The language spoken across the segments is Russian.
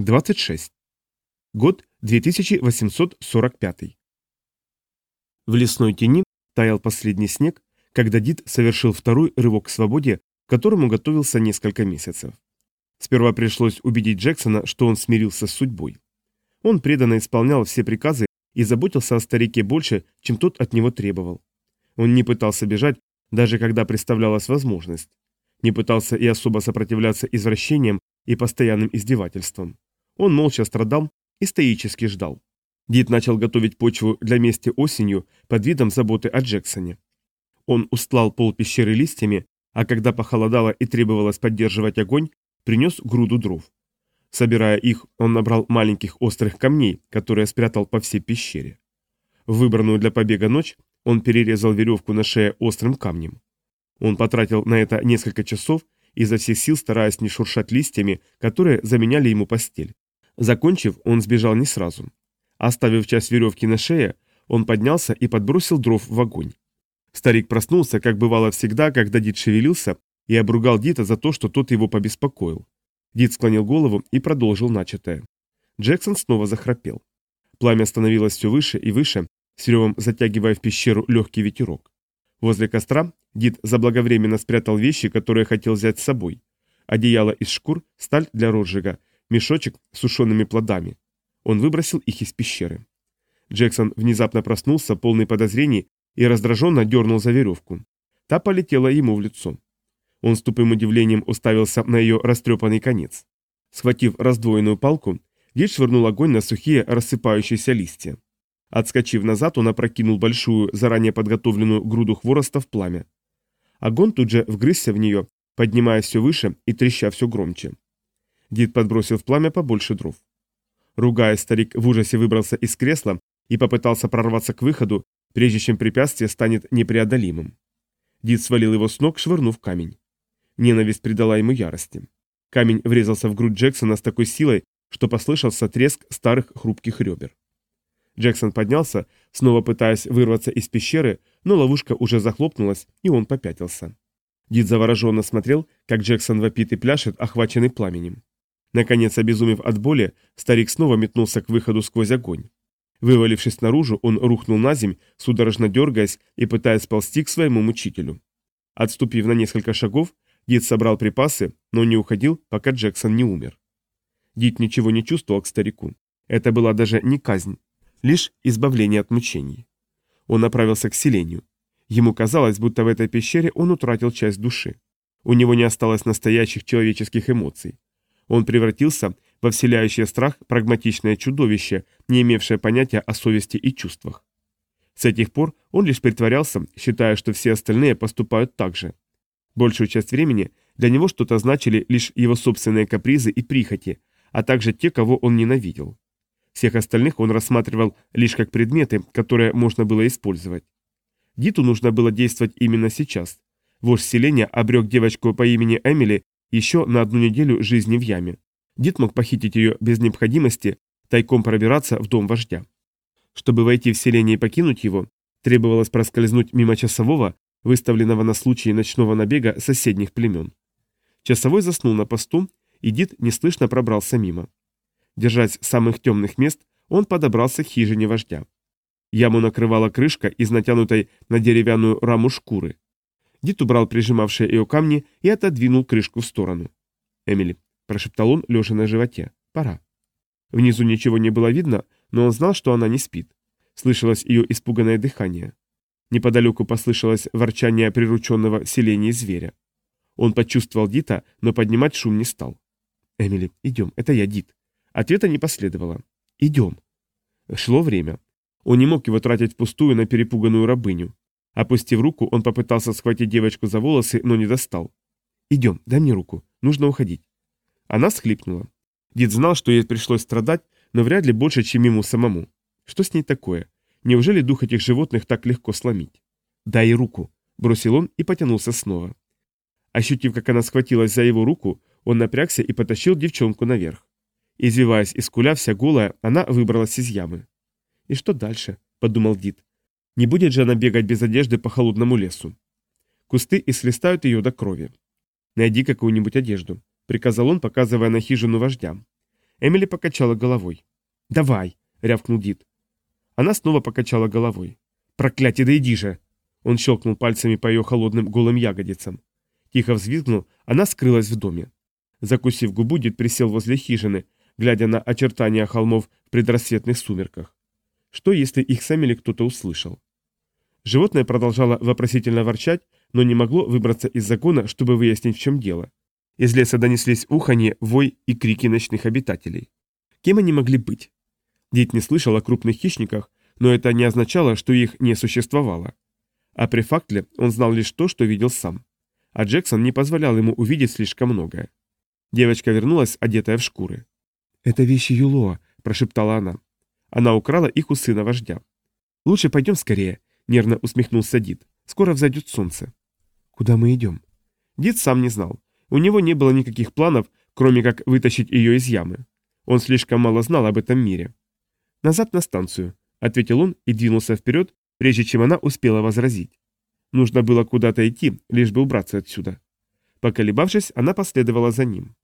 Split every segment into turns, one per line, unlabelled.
26. Год 2845. В лесной тени таял последний снег, когда Дид совершил второй рывок к свободе, к которому готовился несколько месяцев. Сперва пришлось убедить Джексона, что он смирился с судьбой. Он преданно исполнял все приказы и заботился о старике больше, чем тот от него требовал. Он не пытался бежать, даже когда представлялась возможность. Не пытался и особо сопротивляться извращениям и постоянным издевательствам. Он молча страдал и стоически ждал. Дид начал готовить почву для мести осенью под видом заботы о Джексоне. Он устлал пол пещеры листьями, а когда похолодало и требовалось поддерживать огонь, принес груду дров. Собирая их, он набрал маленьких острых камней, которые спрятал по всей пещере. В выбранную для побега ночь он перерезал веревку на шее острым камнем. Он потратил на это несколько часов, изо всех сил стараясь не шуршать листьями, которые заменяли ему постель. Закончив, он сбежал не сразу. Оставив часть веревки на шее, он поднялся и подбросил дров в огонь. Старик проснулся, как бывало всегда, когда Дид шевелился, и обругал Дита за то, что тот его побеспокоил. Дид склонил голову и продолжил начатое. Джексон снова захрапел. Пламя становилось все выше и выше, с ревом затягивая в пещеру легкий ветерок. Возле костра Дид заблаговременно спрятал вещи, которые хотел взять с собой. Одеяло из шкур, сталь для розжига – мешочек с сушеными плодами. Он выбросил их из пещеры. Джексон внезапно проснулся, полный подозрений, и раздраженно дернул за веревку. Та полетела ему в лицо. Он с тупым удивлением уставился на ее растрепанный конец. Схватив раздвоенную палку, Гейдж швырнул огонь на сухие рассыпающиеся листья. Отскочив назад, он опрокинул большую, заранее подготовленную груду хвороста в пламя. Огонь тут же вгрызся в нее, поднимаясь все выше и треща все громче. Дид подбросил в пламя побольше дров. Ругая, старик в ужасе выбрался из кресла и попытался прорваться к выходу, прежде чем препятствие станет непреодолимым. Дид свалил его с ног, швырнув камень. Ненависть придала ему ярости. Камень врезался в грудь Джексона с такой силой, что послышался треск старых хрупких ребер. Джексон поднялся, снова пытаясь вырваться из пещеры, но ловушка уже захлопнулась, и он попятился. Дид завороженно смотрел, как Джексон вопит и пляшет, охваченный пламенем. Наконец, обезумев от боли, старик снова метнулся к выходу сквозь огонь. Вывалившись наружу, он рухнул на земь, судорожно дергаясь и пытаясь ползти к своему мучителю. Отступив на несколько шагов, Дид собрал припасы, но не уходил, пока Джексон не умер. Дид ничего не чувствовал к старику. Это была даже не казнь, лишь избавление от мучений. Он направился к селению. Ему казалось, будто в этой пещере он утратил часть души. У него не осталось настоящих человеческих эмоций. Он превратился во вселяющее страх прагматичное чудовище, не имевшее понятия о совести и чувствах. С этих пор он лишь притворялся, считая, что все остальные поступают так же. Большую часть времени для него что-то значили лишь его собственные капризы и прихоти, а также те, кого он ненавидел. Всех остальных он рассматривал лишь как предметы, которые можно было использовать. Диту нужно было действовать именно сейчас. Вождь селения обрек девочку по имени Эмили еще на одну неделю жизни в яме. Дед мог похитить ее без необходимости тайком пробираться в дом вождя. Чтобы войти в селение и покинуть его, требовалось проскользнуть мимо часового, выставленного на случай ночного набега соседних племен. Часовой заснул на посту, и Дид неслышно пробрался мимо. Держась самых темных мест, он подобрался к хижине вождя. Яму накрывала крышка из натянутой на деревянную раму шкуры. Дит убрал прижимавшие ее камни и отодвинул крышку в сторону. «Эмили», – прошептал он, лежа на животе, – «пора». Внизу ничего не было видно, но он знал, что она не спит. Слышалось ее испуганное дыхание. Неподалеку послышалось ворчание прирученного в селении зверя. Он почувствовал Дита, но поднимать шум не стал. «Эмили, идем, это я, Дит». Ответа не последовало. «Идем». Шло время. Он не мог его тратить впустую на перепуганную рабыню. Опустив руку, он попытался схватить девочку за волосы, но не достал. «Идем, дай мне руку. Нужно уходить». Она схлипнула. Дид знал, что ей пришлось страдать, но вряд ли больше, чем ему самому. Что с ней такое? Неужели дух этих животных так легко сломить? «Дай руку», — бросил он и потянулся снова. Ощутив, как она схватилась за его руку, он напрягся и потащил девчонку наверх. Извиваясь и скуля вся голая, она выбралась из ямы. «И что дальше?» — подумал Дид. Не будет же она бегать без одежды по холодному лесу. Кусты исхлестают ее до крови. «Найди какую-нибудь одежду», — приказал он, показывая на хижину вождя. Эмили покачала головой. «Давай», — рявкнул Дид. Она снова покачала головой. «Проклятие, да иди же!» Он щелкнул пальцами по ее холодным голым ягодицам. Тихо взвизгнул, она скрылась в доме. Закусив губу, Дид присел возле хижины, глядя на очертания холмов в предрассветных сумерках. Что, если их с Эмили кто-то услышал? Животное продолжало вопросительно ворчать, но не могло выбраться из загона, чтобы выяснить, в чем дело. Из леса донеслись уханье, вой и крики ночных обитателей. Кем они могли быть? Дит не слышал о крупных хищниках, но это не означало, что их не существовало. А при факте он знал лишь то, что видел сам. А Джексон не позволял ему увидеть слишком многое. Девочка вернулась, одетая в шкуры. «Это вещи Юлоа», – прошептала она. Она украла их у сына вождя. «Лучше пойдем скорее. Нервно усмехнулся Дид. «Скоро взойдет солнце». «Куда мы идем?» Дид сам не знал. У него не было никаких планов, кроме как вытащить ее из ямы. Он слишком мало знал об этом мире. «Назад на станцию», — ответил он и двинулся вперед, прежде чем она успела возразить. Нужно было куда-то идти, лишь бы убраться отсюда. Поколебавшись, она последовала за ним.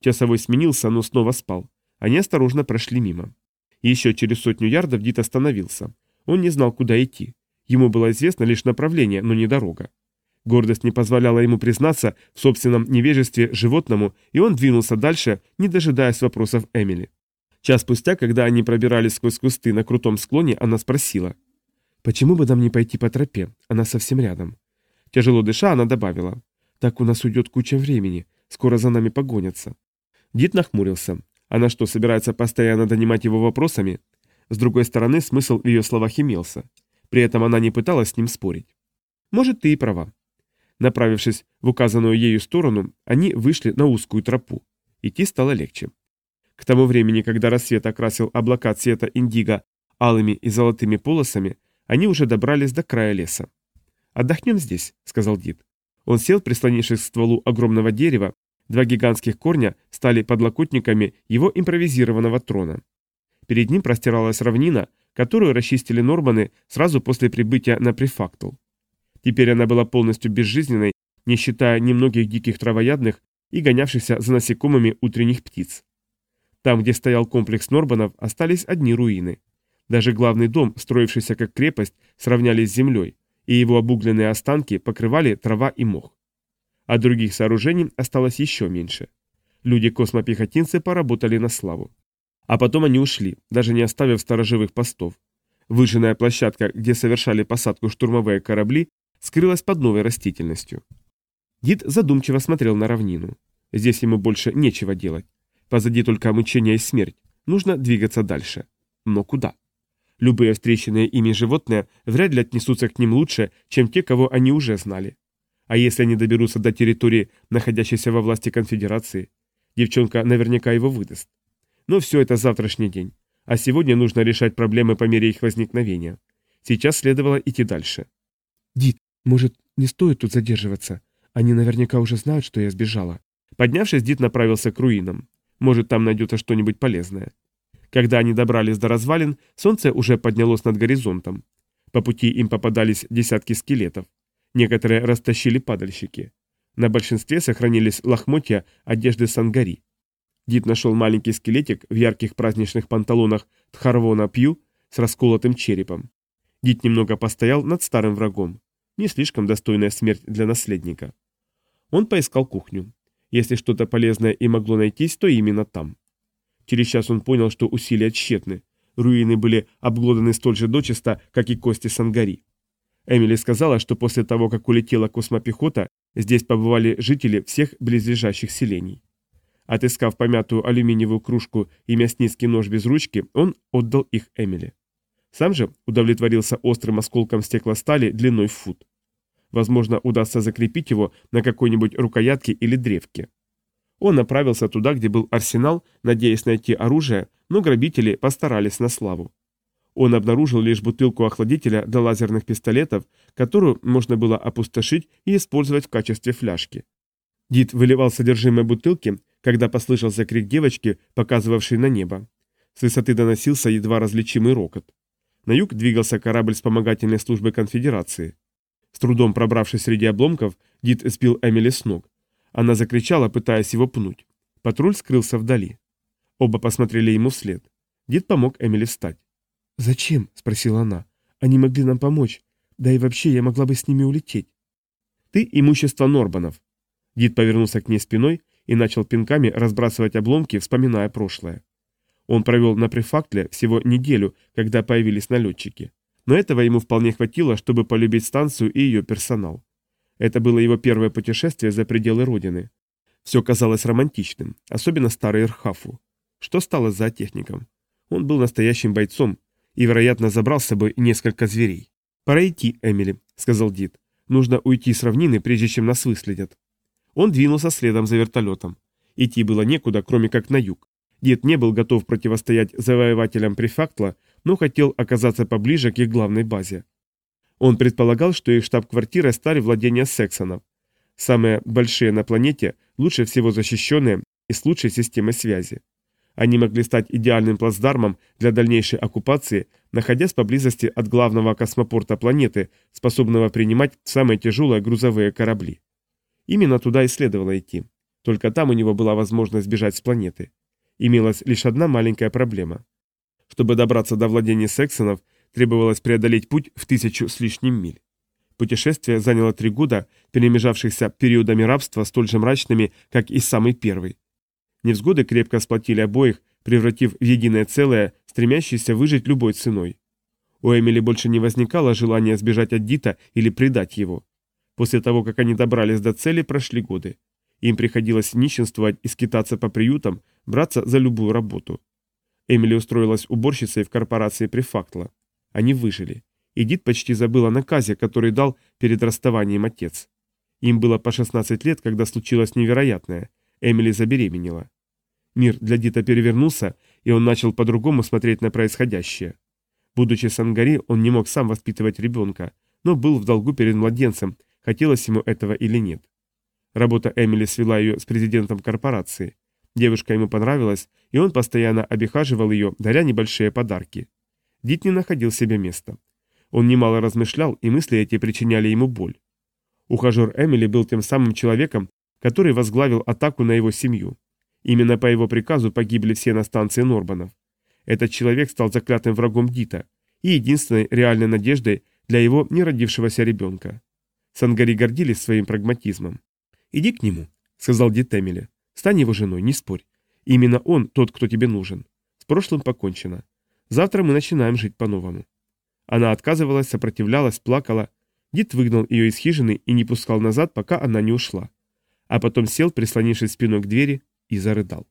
Часовой сменился, но снова спал. Они осторожно прошли мимо. Еще через сотню ярдов Дит остановился. Он не знал, куда идти. Ему было известно лишь направление, но не дорога. Гордость не позволяла ему признаться в собственном невежестве животному, и он двинулся дальше, не дожидаясь вопросов Эмили. Час спустя, когда они пробирались сквозь кусты на крутом склоне, она спросила. «Почему бы нам не пойти по тропе? Она совсем рядом». Тяжело дыша, она добавила. «Так у нас уйдет куча времени. Скоро за нами погонятся». Дид нахмурился. Она что, собирается постоянно донимать его вопросами? С другой стороны, смысл в ее словах имелся. При этом она не пыталась с ним спорить. Может, ты и права. Направившись в указанную ею сторону, они вышли на узкую тропу. Идти стало легче. К тому времени, когда рассвет окрасил облака цвета индиго алыми и золотыми полосами, они уже добрались до края леса. «Отдохнем здесь», — сказал Дид. Он сел, прислонившись к стволу огромного дерева, два гигантских корня стали подлокотниками его импровизированного трона. Перед ним простиралась равнина, которую расчистили Норманы сразу после прибытия на префактл. Теперь она была полностью безжизненной, не считая немногих диких травоядных и гонявшихся за насекомыми утренних птиц. Там, где стоял комплекс Норбанов, остались одни руины. Даже главный дом, строившийся как крепость, сравняли с землей, и его обугленные останки покрывали трава и мох. А других сооружений осталось еще меньше. Люди-космопехотинцы поработали на славу. А потом они ушли, даже не оставив сторожевых постов. Выжженная площадка, где совершали посадку штурмовые корабли, скрылась под новой растительностью. Дид задумчиво смотрел на равнину. Здесь ему больше нечего делать. Позади только мучение и смерть. Нужно двигаться дальше. Но куда? Любые встреченные ими животные вряд ли отнесутся к ним лучше, чем те, кого они уже знали. А если они доберутся до территории, находящейся во власти конфедерации? Девчонка наверняка его выдаст. Но все это завтрашний день. А сегодня нужно решать проблемы по мере их возникновения. Сейчас следовало идти дальше. «Дит, может, не стоит тут задерживаться? Они наверняка уже знают, что я сбежала». Поднявшись, Дит направился к руинам. Может, там найдется что-нибудь полезное. Когда они добрались до развалин, солнце уже поднялось над горизонтом. По пути им попадались десятки скелетов. Некоторые растащили падальщики. На большинстве сохранились лохмотья одежды сангари. Дид нашел маленький скелетик в ярких праздничных панталонах Тхарвона Пью с расколотым черепом. Дид немного постоял над старым врагом. Не слишком достойная смерть для наследника. Он поискал кухню. Если что-то полезное и могло найтись, то именно там. Через час он понял, что усилия тщетны. Руины были обглоданы столь же дочисто, как и кости Сангари. Эмили сказала, что после того, как улетела космопехота, здесь побывали жители всех близлежащих селений. Отыскав помятую алюминиевую кружку и мясницкий нож без ручки, он отдал их Эмили. Сам же удовлетворился острым осколком стеклостали длиной в фут. Возможно, удастся закрепить его на какой-нибудь рукоятке или древке. Он направился туда, где был арсенал, надеясь найти оружие, но грабители постарались на славу. Он обнаружил лишь бутылку охладителя для лазерных пистолетов, которую можно было опустошить и использовать в качестве фляжки. Дид выливал содержимое бутылки когда послышался крик девочки, показывавшей на небо. С высоты доносился едва различимый рокот. На юг двигался корабль вспомогательной службы конфедерации. С трудом пробравшись среди обломков, Дид сбил Эмили с ног. Она закричала, пытаясь его пнуть. Патруль скрылся вдали. Оба посмотрели ему вслед. Дид помог Эмили встать.
«Зачем?» – спросила она. «Они могли нам помочь. Да и вообще я могла бы с ними улететь».
«Ты имущество Норбанов». Дид повернулся к ней спиной и начал пинками разбрасывать обломки, вспоминая прошлое. Он провел на префактле всего неделю, когда появились налетчики. Но этого ему вполне хватило, чтобы полюбить станцию и ее персонал. Это было его первое путешествие за пределы родины. Все казалось романтичным, особенно старый Ирхафу. Что стало за техником? Он был настоящим бойцом и, вероятно, забрал с собой несколько зверей. «Пора идти, Эмили», — сказал Дид. «Нужно уйти с равнины, прежде чем нас выследят». Он двинулся следом за вертолетом. Идти было некуда, кроме как на юг. Дед не был готов противостоять завоевателям префактла, но хотел оказаться поближе к их главной базе. Он предполагал, что их штаб-квартира стали владения Сексонов. Самые большие на планете, лучше всего защищенные и с лучшей системой связи. Они могли стать идеальным плацдармом для дальнейшей оккупации, находясь поблизости от главного космопорта планеты, способного принимать самые тяжелые грузовые корабли. Именно туда и следовало идти. Только там у него была возможность сбежать с планеты. Имелась лишь одна маленькая проблема. Чтобы добраться до владения Сексонов, требовалось преодолеть путь в тысячу с лишним миль. Путешествие заняло три года, перемежавшихся периодами рабства столь же мрачными, как и самый первый. Невзгоды крепко сплотили обоих, превратив в единое целое, стремящееся выжить любой ценой. У Эмили больше не возникало желания сбежать от Дита или предать его. После того, как они добрались до цели, прошли годы. Им приходилось нищенствовать и скитаться по приютам, браться за любую работу. Эмили устроилась уборщицей в корпорации Префактла. Они выжили. Эдит почти забыла о наказе, который дал перед расставанием отец. Им было по 16 лет, когда случилось невероятное. Эмили забеременела. Мир для Дита перевернулся, и он начал по-другому смотреть на происходящее. Будучи сангари, он не мог сам воспитывать ребенка, но был в долгу перед младенцем, хотелось ему этого или нет. Работа Эмили свела ее с президентом корпорации. Девушка ему понравилась, и он постоянно обихаживал ее, даря небольшие подарки. Дит не находил себе места. Он немало размышлял, и мысли эти причиняли ему боль. Ухажер Эмили был тем самым человеком, который возглавил атаку на его семью. Именно по его приказу погибли все на станции Норбанов. Этот человек стал заклятым врагом Дита и единственной реальной надеждой для его неродившегося ребенка. Сангари гордились своим прагматизмом. «Иди к нему», — сказал Ди Темеле. «Стань его женой, не спорь. Именно он тот, кто тебе нужен. С прошлым покончено. Завтра мы начинаем жить по-новому». Она отказывалась, сопротивлялась, плакала. Дид выгнал ее из хижины и не пускал назад, пока она не ушла. А потом сел, прислонившись спиной к двери, и зарыдал.